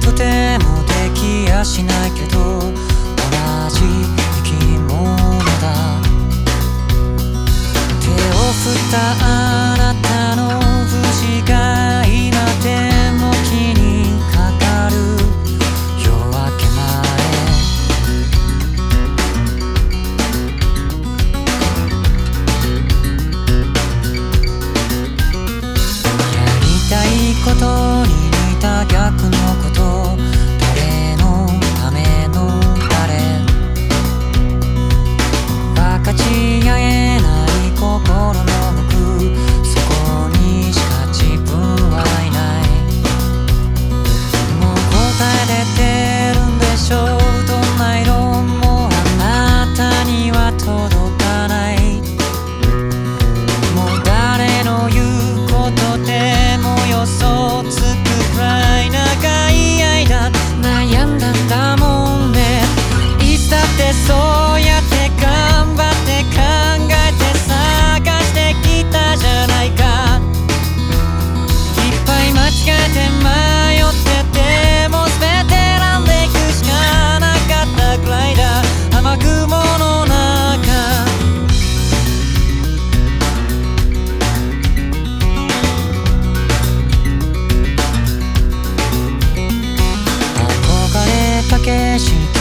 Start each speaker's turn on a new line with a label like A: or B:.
A: とてもできやしないけど同じ生き物だ。手を振ったけし